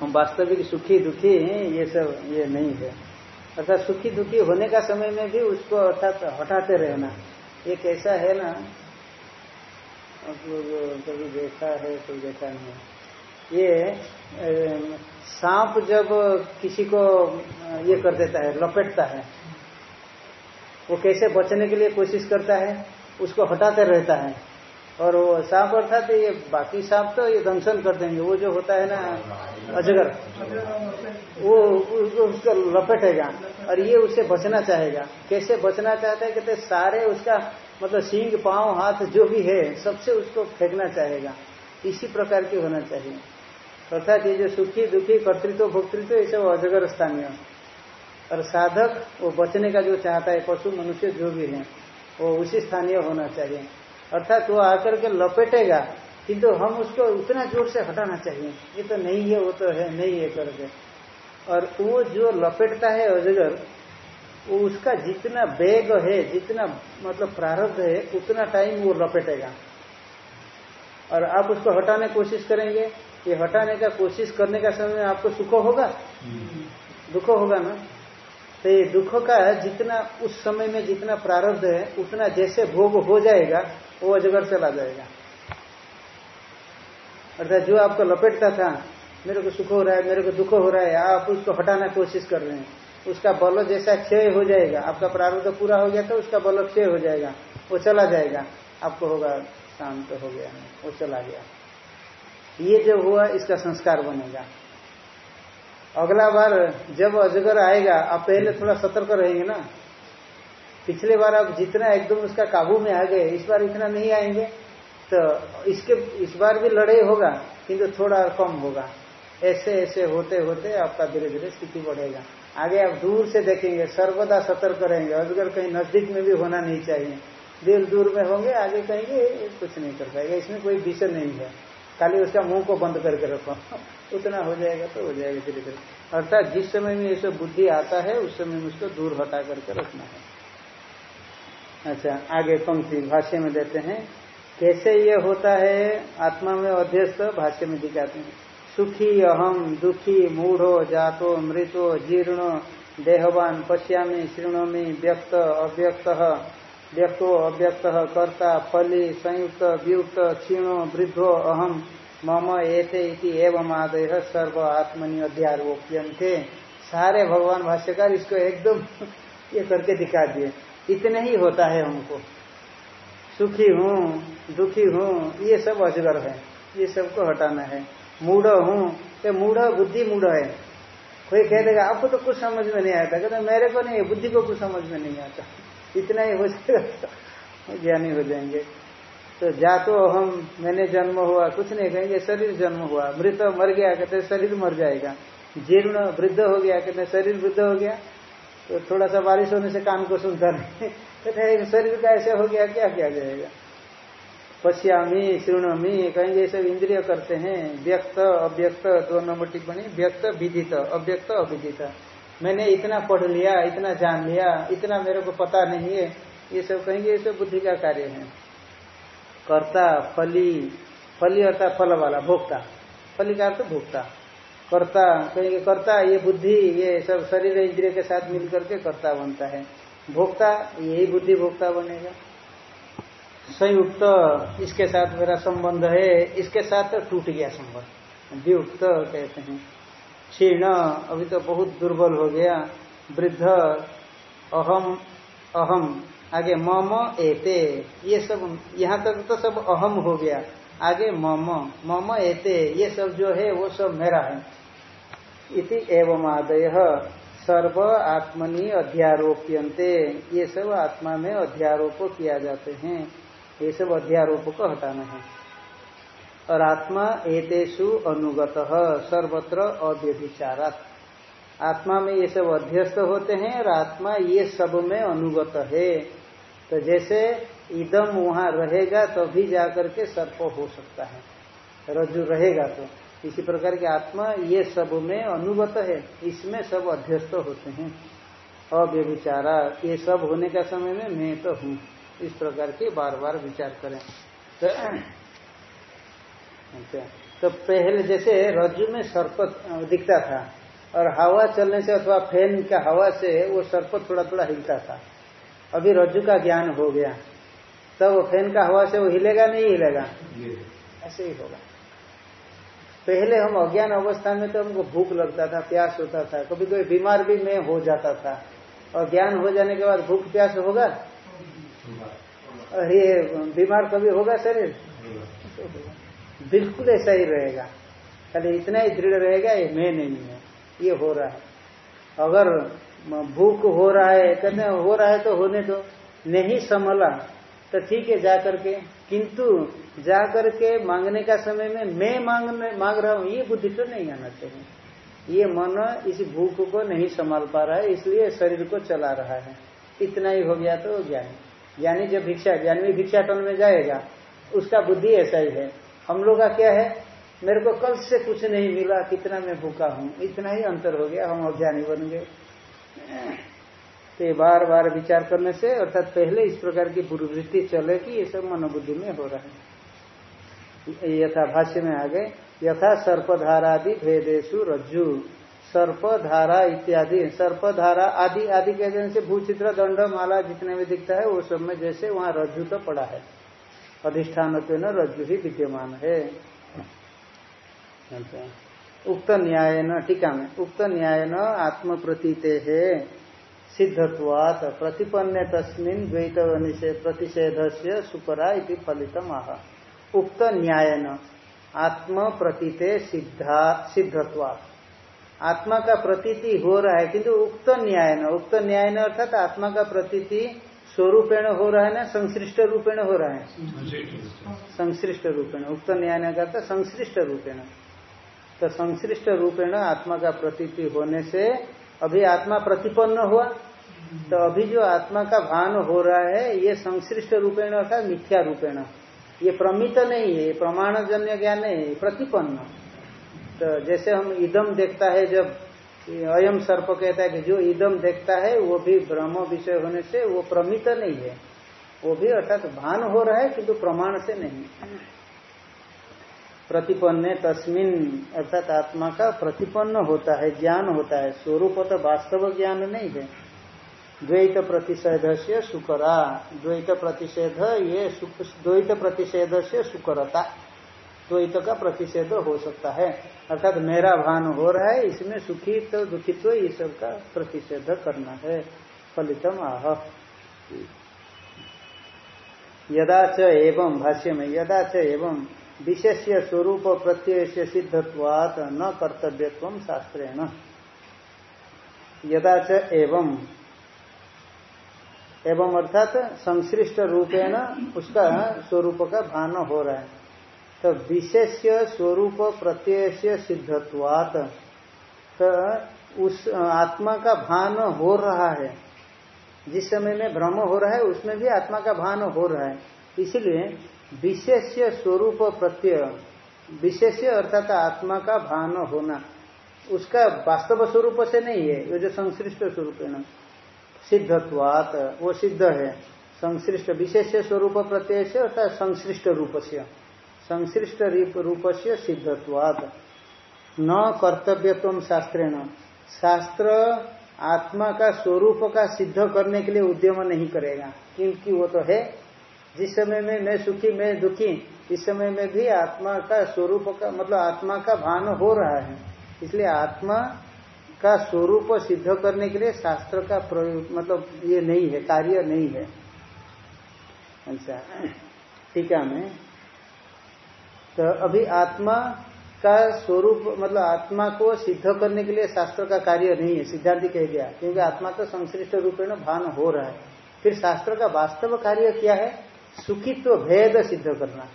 हम वास्तविक सुखी दुखी हैं, ये सब ये नहीं है। अर्थात सुखी दुखी होने का समय में भी उसको अर्थात हटाते रहना। ये कैसा है ना? कभी देखा है, कोई देखा नहीं। ये सांप जब किसी को, ये कर देता है, लपेटता है, वो कैसे बचने के लिए कोशिश करता है, उसको हटाते रहता है। और वो सांप अर्थात ये बाकी सांप तो ये दंशन कर देंगे, वो जो होता है ना, अजगर, वो उसको लपेटेगा, और ये उससे बचना चाहेगा। कैसे बचना चाहता है, कहते सारे उसका मतलब सींग, पाँव, हाथ, जो भी है, सबसे उसको फेंकना चाहेगा। इसी प्रकार की होना चाहिए। अर्थात ये जो सुखी, दुखी, कर्तृत्व, भोक्तृत्व, ये सब अजगर स्थानीय। और साधक वो बचने का जो चाहता है, पशु, मनुष्य, जो भी है, वो उसी स्थानीय होना चाहिए। अर्थात वो आकर के लपेटेगा, किंतु हम उसको उतना ज़ोर से हटाना चाहिए। ये तो नहीं है, वो तो है, नहीं है करके। और वो जो लपेटता है अजगर, वो उसका जितना वेग है, जितना मतलब प्रारब्ध है, उतना टाइम वो लपेटेगा। और आप उसको हटाने कोशिश करेंगे ये हटाने का कोशिश करने का समय आपको सुख होगा? दुख होगा ना? तो ये दुख का जितना उस समय में जितना प्रारब्ध है, उतना जैसे भोग हो जाएगा, वो अजगर चला जाएगा। अर्थात जो आपको लपेटता था, मेरे को सुख हो रहा है, मेरे को दुख हो रहा है, आप उसको हटाना कोशिश कर रहे हैं। उसका बल जैसा क्षय हो जाएगा, आपका प्रारब्ध पूरा हो गया तो उसका बल क्षय हो जाएगा, वो चला जाएगा। आपको होगा शांत हो गया, वो चला गया। ये जो हुआ, इसका संस्कार बनेगा। अगला बार जब अजगर आएगा, आप पहले थोड़ा सतर्क रहेंगे ना। पिछले बार आप जितना एकदम उसका काबू में आ गए, इस बार इतना नहीं आएँगे। तो इसके, इस बार भी लड़ाई होगा, किंतु थोड़ा कम होगा। ऐसे ऐसे होते होते आपका धीरे धीरे स्थिति बढ़ेगा। आगे आप दूर से देखेंगे, सर्वदा सतर्क रहेंगे। अजगर कहीं नज़दीक में भी होना नहीं चाहिए। दिल दूर में होंगे, आगे कहेंगे कुछ नहीं कर पाएगा, इसमें कोई विषय नहीं है। खाली उसका मुँह को बंद करके रखो। उतना हो जाएगा तो हो जाएगा धीरे धीरे। अर्थात जिस समय में ये सब बुद्धि आता है, उस समय में उसको दूर हटा करके रखना है। अच्छा आगे पंक्ति, भाष्य में देते हैं, कैसे ये होता है? आत्मा में अध्यस्त भाष्य में दिखाते हैं। सुखी अहम दुखी मूढ़ो, जातो, मृतो, जीर्णो, देहवान, पश्यामी श्रृणोमी व्यक्त, अव्यक्त व्यक्तो, अव्यक्त, कर्ता, फली, संयुक्त, वियुक्त, क्षीणो, वृद्धो अहम मम, एते इति एवं आदय सर्व आत्मनि थे सारे भगवान भाष्यकार इसको एकदम ये करके दिखा दिए। इतने ही होता है हमको। सुखी हूँ, दुखी हूँ, ये सब अजगर है। ये सबको हटाना है। मूढ़ हूँ तो मूढ़, बुद्धि मूढ़ है। कोई कह देगा, आपको तो कुछ समझ में नहीं आता। कहते, मेरे को नहीं, बुद्धि को कुछ समझ में नहीं आता। इतना ही हो जाएगा ज्ञानी हो जाएँगे। तो जा तो हम, मैंने जन्म हुआ, कुछ नहीं कहेंगे, शरीर जन्म हुआ, मृत मर गया, कहते शरीर मर जाएगा। जीर्ण वृद्ध हो गया, कहते शरीर वृद्ध हो गया। तो थोड़ा सा बारिश होने से कान को सुनता नहीं। कहते शरीर का ऐसे हो गया, क्या क्या जाएगा? पश्यामी श्रृणमी कहेंगे सब इंद्रिय करते हैं। व्यक्त, अव्यक्त दो नंबर टिप्पणी। व्यक्त, विदित, अव्यक्त, अविदित। मैंने इतना पढ़ लिया, इतना जान लिया, इतना मेरे को पता नहीं है। ये सब कहेंगे, ये सब बुद्धि का कार्य है। कर्ता, फली फली अर्थात फल वाला, भोक्ता। फली का अर्थ भोक्ता। कर्ता, कहेंगे, कर्ता, ये बुद्धि, ये सब शरीर इंद्रिय के साथ मिल करके कर्ता बनता है। भोक्ता, यही बुद्धि भोक्ता बनेगा। संयुक्त, इसके साथ मेरा संबंध है, इसके साथ टूट गया संबंध। कहते हैं। क्षीण, अभी तो बहुत दुर्बल हो गया। वृद्ध, अहम अहम, आगे मम, एते। ये सब, यहाँ तक तो सब अहम हो गया। आगे मम मम, एते, ये सब जो है, वो सब मेरा है। इति एवं आदय। सर्व आत्मनि अध्यारोप्यंते ये सब आत्मा में अध्यारोप किया जाते हैं। ये सब अध्यारोप को हटाना है। और आत्मा एतेषु अनुगत, सर्वत्र अव्यभिचारा आत्मा में ये सब अध्यस्त होते हैं और आत्मा ये सब में अनुगत है। तो जैसे इदम वहाँ रहेगा, तभी तो जाकर के सर्प हो सकता है। रज्जु रहेगा तो। इसी प्रकार की आत्मा ये सब में अनुगत है, इसमें सब अध्यस्त होते हैं। अव्यभिचारा, ये सब होने का समय में मैं तो हूँ। इस प्रकार के बार बार विचार करें। तो अच्छा तो पहले जैसे रज्जु में सर्प दिखता था और हवा चलने से अथवा फ़ैन का हवा से वो सर्प थोड़ा थोड़ा हिलता था। अभी रज्जु का ज्ञान हो गया। तब तो फ़ैन का हवा से वो हिलेगा नहीं हिलेगा? ऐसे ही होगा। पहले हम अज्ञान अवस्था में तो हमको भूख लगता था प्यास होता था। कभी कोई बीमार भी मैं हो जाता था। और ज्ञान हो जाने के बाद भूख प्यास होगा? और ये बीमार कभी होगा शरीर? बिल्कुल ऐसा ही रहेगा। खाली इतना ही दृढ़ रहेगा, ये मैं नहीं है। ये हो रहा है। अगर भूख हो रहा है, कहते हो रहा है तो होने दो। नहीं संभला तो ठीक है, जा करके। किंतु जा करके मांगने का समय में मैं मांग मांग रहा हूँ, ये बुद्धि तो नहीं आना चाहिए। ये मन इस भूख को नहीं संभाल पा रहा है, इसलिए शरीर को चला रहा है। इतना ही हो गया तो ज्ञानी ज्ञानी जब भिक्षा, ज्ञानी भिक्षाटन में जाएगा, उसका बुद्धि ऐसा ही है। हम लोग का क्या है? मेरे को कल से कुछ नहीं मिला, कितना मैं भूखा हूँ। इतना ही अंतर हो गया, हम अज्ञानी बन गए। तो बार बार विचार करने से, अर्थात पहले इस प्रकार की पूर्ववृत्ति चले कि ये सब मनोबुद्धि में हो रहा है। यथा भाष्य में आ गए, यथा सर्पधारादि भेदेशु रज्जु, सर्पधारा इत्यादि, सर्पधारा आदि आदि के देने से भूचित्र दंड माला जितने में दिखता है, वो सब में जैसे वहाँ रज्जु तो पड़ा है। अधिष्ठान रज्जु ही। विद्यमान है। उक्त न्याय न टीका में उक्त न्याय न आत्म प्रतीते है। सिद्धत्वात प्रतिपन्न तस्मिन द्वैत प्रतिषेध से सुपरा इति फलित आह उक्त न्याय न आत्म प्रतीते सिद्धा, सिद्धत्वात। आत्मा का प्रतीति हो रहा है किंतु उक्त न्याय न उक्त न्याय न अर्थात आत्मा का प्रतीति स्वरूपेण हो रहा है ना संश्रिष्ट रूपेण हो रहा है? संश्रिष्ट रूपेण। उक्त न्याय न करता संश्रिष्ट रूपेण। तो संश्लिष्ट रूपेण आत्मा का प्रतीति होने से अभी आत्मा प्रतिपन्न हुआ। तो अभी जो आत्मा का भान हो रहा है, ये संश्लिष्ट रूपेण अर्थात मिथ्या रूपेण। ये प्रमित नहीं है प्रमाण जन्य ज्ञान नहीं प्रतिपन्न। तो जैसे हम इदम देखता है जब अयम सर्प कहता है कि जो इदम देखता है, वो भी ब्रह्म विषय होने से वो प्रमित नहीं है। वो भी अर्थात भान हो रहा है किंतु प्रमाण से नहीं। प्रतिपन्न तस्मिन, अर्थात आत्मा का प्रतिपन्न होता है, ज्ञान होता है। स्वरूप तो वास्तव ज्ञान नहीं है। द्वैत प्रतिषेध से सुकरा। द्वैत प्रतिषेध ये द्वैत प्रतिषेध से सुकरता। द्वैत का प्रतिषेध हो सकता है। अर्थात मेरा भान हो रहा है, इसमें सुखी तो दुखित्व तो ये सब का प्रतिषेध करना है, फलितम आह। यदा च एवं भाष्य में यदा च एवं विशेष्य स्वरूप प्रत्यय से सिद्धत्वात न कर्तव्यत्व शास्त्रेण। यदा च एवं एवं अर्थात संश्लिष्ट रूपेण उसका स्वरूप का भान हो रहा है। तो विशेष स्वरूप प्रत्यय से सिद्धत्वात। तो उस, आत्मा का भान हो रहा है। जिस समय में भ्रम हो रहा है, उसमें भी आत्मा का भान हो रहा है। इसलिए विशेष्य स्वरूप प्रत्यय, विशेष्य अर्थात आत्मा का भान होना, उसका वास्तव स्वरूप से नहीं है वो जो संश्लिष्ट स्वरूप है ना, सिद्धत्वात, वो सिद्ध है। संश्लिष्ट विशेष स्वरूप प्रत्यय से अर्थात संश्लिष्ट रूप से संश्लिष्ट रूप से सिद्धत्वात न कर्तव्यत्व शास्त्रेण। शास्त्र आत्मा का स्वरूप का सिद्ध करने के लिए उद्यम नहीं करेगा। क्योंकि वो तो है। जिस समय में मैं सुखी, मैं दुखी, इस समय में भी आत्मा का स्वरूप का मतलब आत्मा का भान हो रहा है। इसलिए आत्मा का स्वरूप सिद्ध करने के लिए शास्त्र का प्रयोग मतलब ये नहीं है, कार्य नहीं है। अच्छा में तो अभी आत्मा का स्वरूप मतलब आत्मा को सिद्ध करने के लिए शास्त्र का कार्य नहीं है, सिद्धांत कह दिया। क्योंकि आत्मा तो संश्लिष्ट रूप में भान हो रहा है। फिर शास्त्र का वास्तव कार्य क्या है? सुखित्व भेद सिद्ध करना।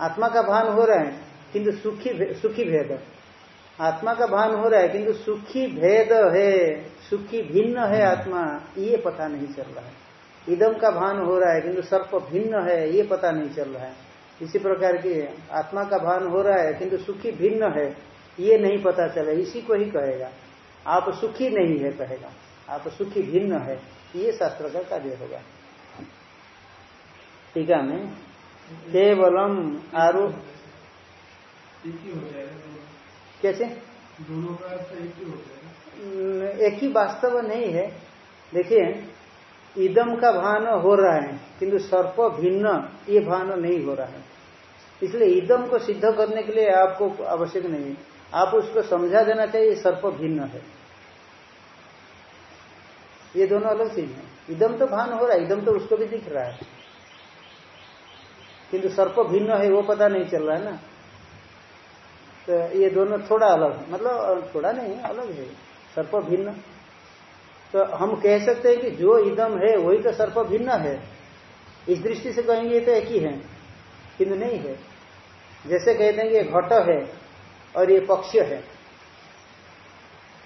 आत्मा का भान हो रहा है, किंतु सुखी सुखी भेद। आत्मा का भान हो रहा है, किंतु सुखी भेद है, सुखी भिन्न है आत्मा, ये पता नहीं चल रहा है। इदम का भान हो रहा है, किंतु सर्प भिन्न है, ये पता नहीं चल रहा है। इसी प्रकार की आत्मा का भान हो रहा है किंतु सुखी भिन्न है ये नहीं पता चला इसी को ही कहेगा। आप सुखी नहीं है कहेगा। आप सुखी भिन्न है ये शास्त्र का कार्य होगा। टीका में केवलम आरोप कैसे? दोनों का एक ही एक ही वास्तव नहीं है। देखिए इदम का भान हो रहा है, किंतु सर्प भिन्न, ये भान नहीं हो रहा है। इसलिए इदम को सिद्ध करने के लिए आपको आवश्यक नहीं। आप उसको समझा देना चाहिए सर्प भिन्न है। ये दोनों अलग चीज़ है। इदम तो भान हो रहा है, इदम तो उसको भी दिख रहा है। किंतु सर्प भिन्न है, वो पता नहीं चल रहा है ना। तो ये दोनों थोड़ा अलग मतलब थोड़ा नहीं, अलग है। सर्प भिन्न। तो हम कह सकते हैं कि जो इदम है, वही तो सर्प भिन्न है। इस दृष्टि से कहेंगे तो एक ही है किंतु नहीं है। जैसे कहते हैं कि घट है और ये पक्ष है।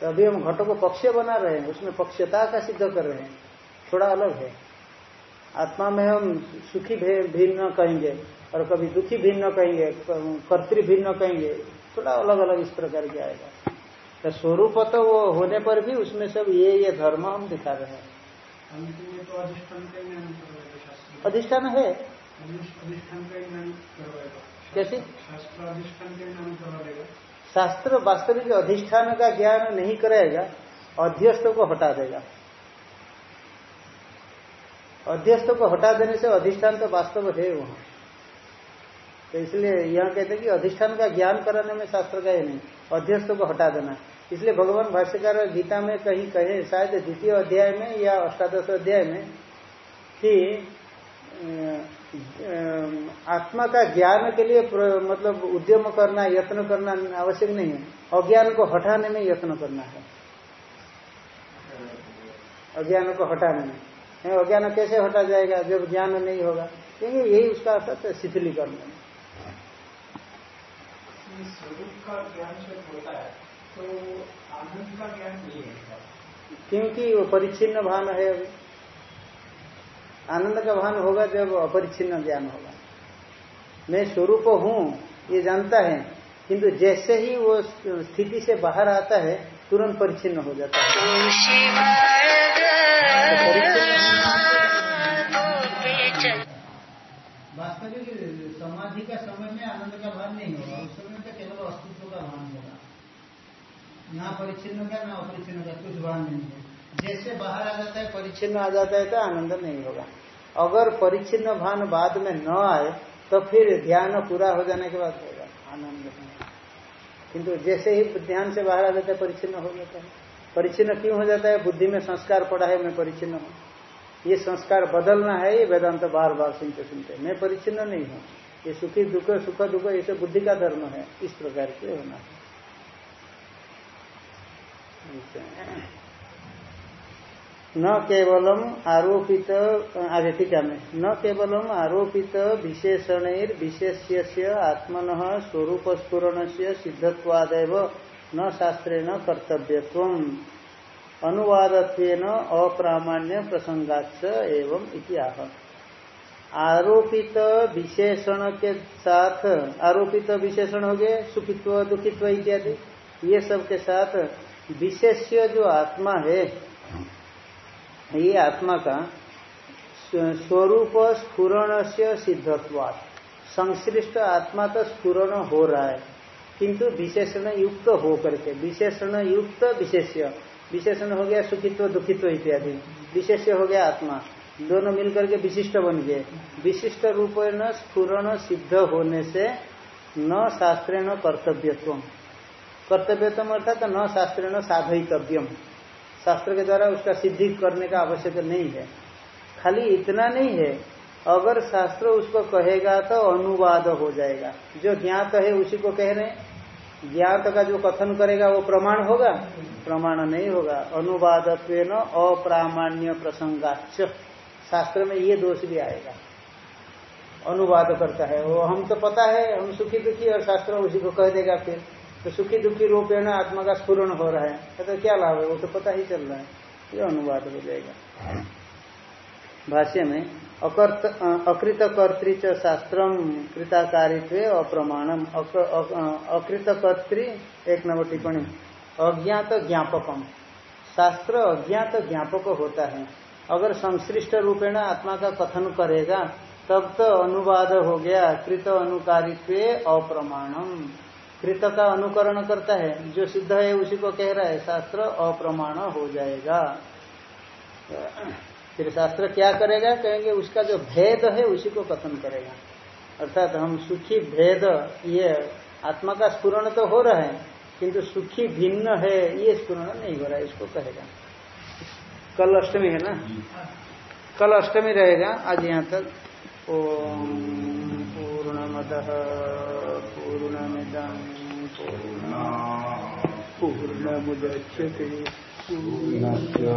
तो अभी हम घटों को पक्ष बना रहे हैं, उसमें पक्षता का सिद्ध कर रहे हैं। थोड़ा अलग है। आत्मा में हम सुखी भिन्न कहेंगे और कभी दुखी भिन्न कहेंगे, कर्तृ भिन्न कहेंगे, थोड़ा अलग अलग इस प्रकार के आएगा। तो स्वरूप तो वो होने पर भी उसमें सब ये ये धर्म हम दिखा रहे हैं। अधिष्ठान है कैसे? शास्त्र वास्तविक अधिष्ठान का ज्ञान नहीं करेगा अध्यस्त को हटा देगा। अध्यस्त को हटा देने से अधिष्ठान तो वास्तव है वहाँ। तो इसलिए यह कहते हैं कि अधिष्ठान का ज्ञान कराने में शास्त्र का ही नहीं अध्यस्त को हटा देना। इसलिए भगवान भाष्यकार गीता में कहीं कहे, शायद द्वितीय अध्याय में या अष्टादश अध्याय में, कि आत्मा का ज्ञान के लिए मतलब उद्यम करना, यत्न करना आवश्यक नहीं है। अज्ञान को हटाने में यत्न करना है। अज्ञान को हटाने में। अज्ञान कैसे हटा जाएगा जब ज्ञान नहीं होगा? क्योंकि यही उसका अर्थ है, शिथिलीकरण। स्वरूप का ज्ञान होता है। तो आनंद का ज्ञान नहीं है क्योंकि वो परिच्छिन्न भान है अभी। आनंद का भान होगा जब अपरिच्छिन्न ज्ञान होगा। मैं स्वरूप हूँ ये जानता है किंतु जैसे ही वो स्थिति से बाहर आता है तुरंत परिच्छिन्न हो जाता है। वास्तविक समाधि का समय में आनंद का भान नहीं होगा उस समय तो केवल अस्तित्व का भान होगा यहाँ परिच्छिन्न का ना अपरिच्छिन्न का कुछ भान नहीं है। जैसे बाहर आ जाता है, परिच्छिन्न आ जाता है तो आनंद नहीं होगा। अगर परिच्छिन्न भान बाद में न आए तो फिर ध्यान पूरा हो जाने के बाद होगा, आनंद किंतु जैसे ही ध्यान से बाहर आ जाता है, परिच्छिन्न हो जाता है। परिच्छिन्न क्यों हो जाता है? बुद्धि में संस्कार पड़ा है, मैं परिच्छिन्न हूँ। ये संस्कार बदलना है, ये वेदांत बार बार सुनते सुनते। मैं परिच्छिन्न नहीं हूँ। ये सुखी दुख, सुख दुख, ये सब बुद्धि का धर्म है, इस प्रकार के होना है। न केवलम आरोपित आगे टीका में न केवलम आरोपित विशेषण विशेष्य आत्मन स्वरूप स्फुरण से सिद्धत्वादेव, न शास्त्रेण कर्तव्यत्व अनुवाद अप्रामाण्य प्रसंगाच एवं इतिहास आरोपित विशेषण के साथ, आरोपित विशेषण हो गए, सुखित्व, दुखित्व इत्यादि, ये सब के साथ विशेष्य जो आत्मा है, ये आत्मा का स्वरूप स्फुरण से सिद्धत्वात्। संश्लिष्ट आत्मा तो स्फुरण हो रहा है, किंतु विशेषण युक्त हो करके विशेषण युक्त विशेष्य। विशेषण हो गया सुखित्व, दुखित्व इत्यादि। विशेष्य हो गया आत्मा। दोनों मिलकर के विशिष्ट बन गए। विशिष्ट रूप न सिद्ध होने से न शास्त्र न कर्तव्यत्व कर्तव्यत्म अर्थात न शास्त्र न साधयितव्यम। शास्त्र के द्वारा उसका सिद्धि करने का आवश्यक नहीं है। खाली इतना नहीं है, अगर शास्त्र उसको कहेगा तो अनुवाद हो जाएगा। जो ज्ञात है उसी को कह रहे हैं। ज्ञात का जो कथन करेगा वो प्रमाण होगा? प्रमाण नहीं होगा। अनुवाद अप्रामाण्य प्रसंगाच शास्त्र में ये दोष भी आएगा। अनुवाद करता है। वो हम तो पता है, हम सुखी दुखी और शास्त्र उसी को कह देगा फिर। तो सुखी दुखी रूपेण आत्मा का स्फूरण हो रहा है। तो क्या लाभ है? वो तो पता ही चल रहा है। ये अनुवाद हो जाएगा। भाष्य में अकृत कर्तृच शास्त्र कृताकारित्व अप्रमाणम। अकृत कर्तृ एक नंबर टिप्पणी अज्ञात ज्ञापकम शास्त्र अज्ञात ज्ञापक होता है। अगर संश्लिष्ट रूपेण आत्मा का कथन करेगा, तब तो अनुवाद हो गया, कृत अनुकारित्व अप्रमाणम। कृत का अनुकरण करता है। जो सिद्ध है, उसी को कह रहा है, शास्त्र अप्रमाण हो जाएगा। फिर शास्त्र क्या करेगा? कहेंगे उसका जो भेद है, उसी को कथन करेगा। अर्थात हम सुखी भेद, ये आत्मा का स्पूर्ण तो हो रहा है, किंतु सुखी भिन्न है, ये स्पूर्ण नहीं हो रहा है, इसको कहेगा। कल अष्टमी है ना? कल अष्टमी रहेगा, आज यहाँ तक। ओम पूर्ण मद पूर्णमिदम् पूर्णमुदच्यते पूर्णस्य